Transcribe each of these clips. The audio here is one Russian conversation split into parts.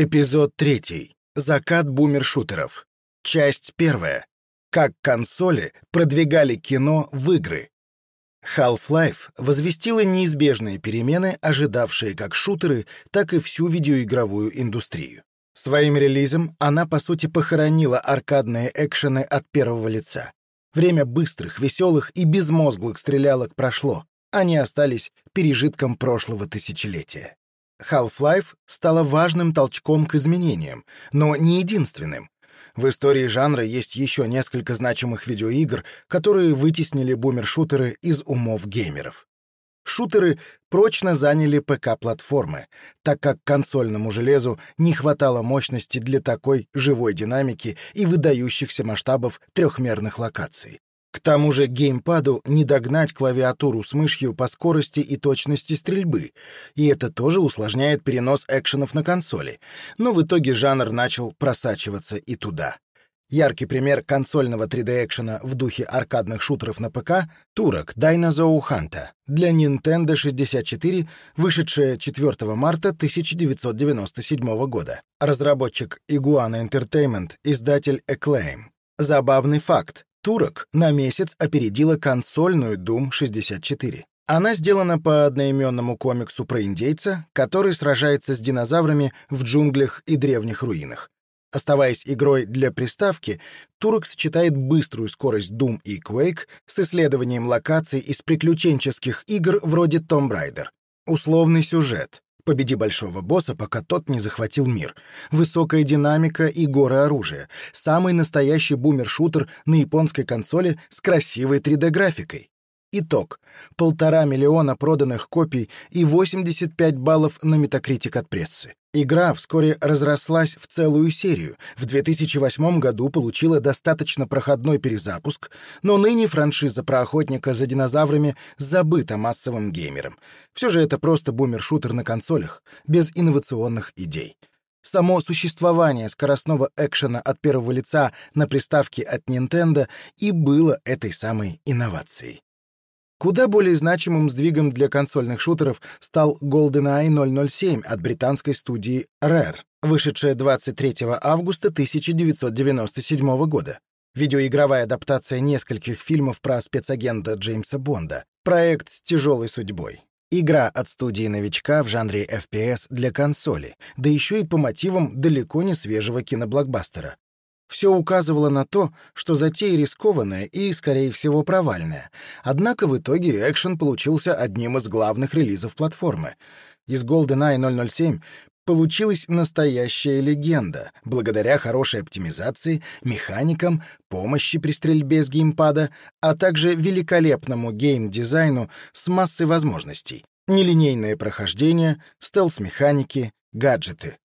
Эпизод 3. Закат бумершутеров. Часть 1. Как консоли продвигали кино в игры. Half-Life возвестила неизбежные перемены, ожидавшие как шутеры, так и всю видеоигровую индустрию. Своим релизом она, по сути, похоронила аркадные экшены от первого лица. Время быстрых, веселых и безмозглых стрелялок прошло. Они остались пережитком прошлого тысячелетия. Half-Life стала важным толчком к изменениям, но не единственным. В истории жанра есть еще несколько значимых видеоигр, которые вытеснили бумер-шутеры из умов геймеров. Шутеры прочно заняли ПК-платформы, так как консольному железу не хватало мощности для такой живой динамики и выдающихся масштабов трехмерных локаций. К тому же геймпаду не догнать клавиатуру с мышью по скорости и точности стрельбы, и это тоже усложняет перенос экшенов на консоли, но в итоге жанр начал просачиваться и туда. Яркий пример консольного 3D-экшена в духе аркадных шутеров на ПК — Турок Dinosaur Hunter для Nintendo 64, вышедшая 4 марта 1997 года. Разработчик Iguana Entertainment, издатель Acclaim. Забавный факт. Турок на месяц опередила консольную Doom 64. Она сделана по одноименному комиксу про индейца, который сражается с динозаврами в джунглях и древних руинах. Оставаясь игрой для приставки, Турок сочетает быструю скорость Doom и Quake с исследованием локаций из приключенческих игр вроде Tomb Raider. Условный сюжет. Победи большого босса, пока тот не захватил мир. Высокая динамика и горы оружия. Самый настоящий бумер-шутер на японской консоли с красивой 3D-графикой. Итог. Полтора миллиона проданных копий и 85 баллов на Metacritic от прессы. Игра вскоре разрослась в целую серию. В 2008 году получила достаточно проходной перезапуск, но ныне франшиза про охотника за динозаврами забыта массовым геймерам. Все же это просто бумер-шутер на консолях, без инновационных идей. Само существование скоростного экшена от первого лица на приставке от Nintendo и было этой самой инновацией. Куда более значимым сдвигом для консольных шутеров стал GoldenEye 007 от британской студии Rare, вышедшая 23 августа 1997 года. Видеоигровая адаптация нескольких фильмов про спецагента Джеймса Бонда. Проект с тяжелой судьбой. Игра от студии новичка в жанре FPS для консоли, да еще и по мотивам далеко не свежего киноблокбастера. Все указывало на то, что затея рискованная и, скорее всего, провальная. Однако в итоге экшен получился одним из главных релизов платформы. Из GoldenEye 007 получилась настоящая легенда, благодаря хорошей оптимизации, механикам, помощи при стрельбе с геймпада, а также великолепному гейм-дизайну с массой возможностей. Нелинейное прохождение, стелс-механики, гаджеты.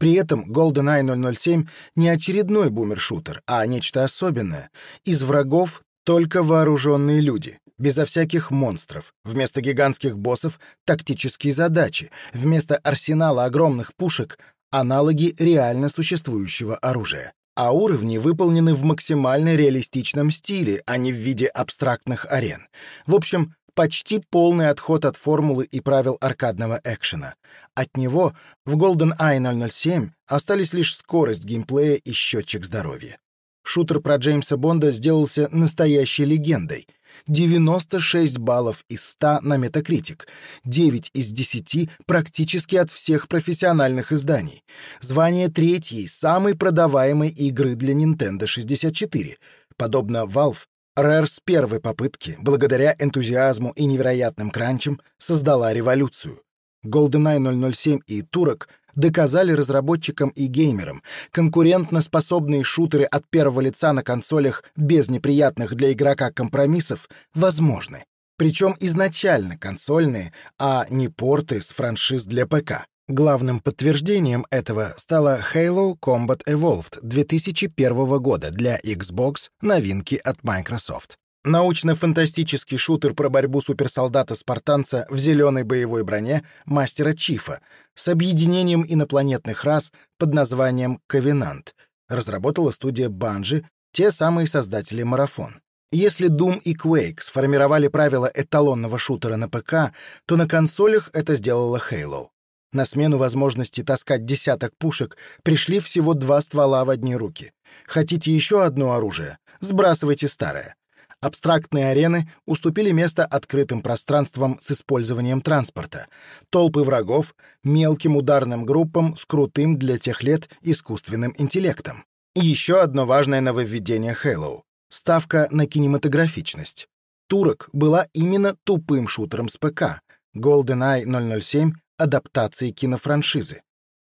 При этом GoldenEye 007 не очередной бумер-шутер, а нечто особенное. Из врагов только вооруженные люди, безо всяких монстров. Вместо гигантских боссов — тактические задачи. Вместо арсенала огромных пушек — аналоги реально существующего оружия. А уровни выполнены в максимально реалистичном стиле, а не в виде абстрактных арен. В общем, почти полный отход от формулы и правил аркадного экшена. От него в GoldenEye 007 остались лишь скорость геймплея и счетчик здоровья. Шутер про Джеймса Бонда сделался настоящей легендой. 96 баллов из 100 на Metacritic, 9 из 10 практически от всех профессиональных изданий. Звание третьей, самой продаваемой игры для Nintendo 64. Подобно Valve, Rare с первой попытки, благодаря энтузиазму и невероятным кранчам, создала революцию. GoldenEye 007 и Турок доказали разработчикам и геймерам, конкурентно способные шутеры от первого лица на консолях без неприятных для игрока компромиссов возможны. Причем изначально консольные, а не порты с франшиз для ПК. Главным подтверждением этого стала Halo Combat Evolved 2001 года для Xbox, новинки от Microsoft. Научно-фантастический шутер про борьбу суперсолдата-спартанца в зеленой боевой броне мастера Чифа с объединением инопланетных рас под названием «Ковенант» разработала студия Bungie, те самые создатели «Марафон». Если Doom и Quake сформировали правила эталонного шутера на ПК, то на консолях это сделала Halo. На смену возможности таскать десяток пушек пришли всего два ствола в одни руки. Хотите еще одно оружие? Сбрасывайте старое. Абстрактные арены уступили место открытым пространствам с использованием транспорта, толпы врагов, мелким ударным группам с крутым для тех лет искусственным интеллектом. И еще одно важное нововведение Halo — ставка на кинематографичность. Турок была именно тупым шутером с ПК, GoldenEye 007 — адаптацией кинофраншизы.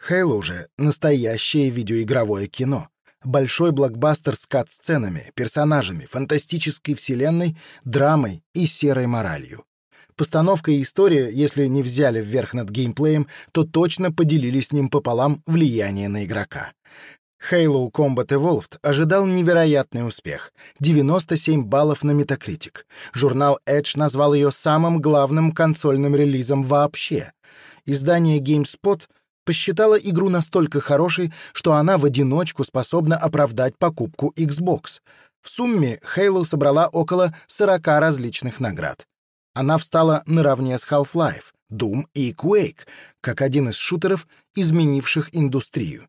Halo же — настоящее видеоигровое кино большой блокбастер с кат-сценами, персонажами, фантастической вселенной, драмой и серой моралью. Постановка и история, если не взяли вверх над геймплеем, то точно поделили с ним пополам влияние на игрока. Halo Combat Evolved ожидал невероятный успех — 97 баллов на Metacritic. Журнал Edge назвал ее самым главным консольным релизом вообще. Издание GameSpot посчитала игру настолько хорошей, что она в одиночку способна оправдать покупку Xbox. В сумме Halo собрала около 40 различных наград. Она встала наравне с Half-Life, Doom и Quake, как один из шутеров, изменивших индустрию.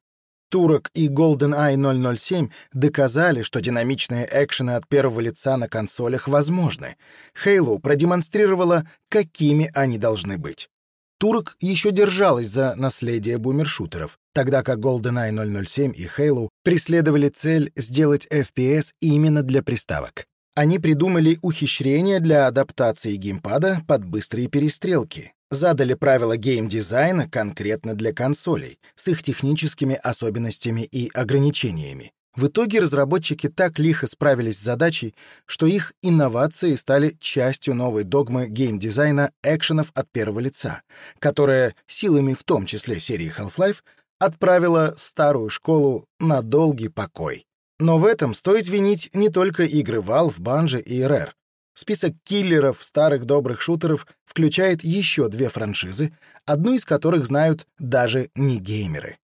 Турок и GoldenEye 007 доказали, что динамичные экшены от первого лица на консолях возможны. Halo продемонстрировала, какими они должны быть. Турок еще держалась за наследие бумершутеров, тогда как GoldenEye 007 и Halo преследовали цель сделать FPS именно для приставок. Они придумали ухищрения для адаптации геймпада под быстрые перестрелки, задали правила геймдизайна конкретно для консолей, с их техническими особенностями и ограничениями. В итоге разработчики так лихо справились с задачей, что их инновации стали частью новой догмы геймдизайна экшенов от первого лица, которая, силами в том числе серии Half-Life, отправила старую школу на долгий покой. Но в этом стоит винить не только игры Valve, Bungie и Rare. Список киллеров старых добрых шутеров включает еще две франшизы, одну из которых знают даже не геймеры.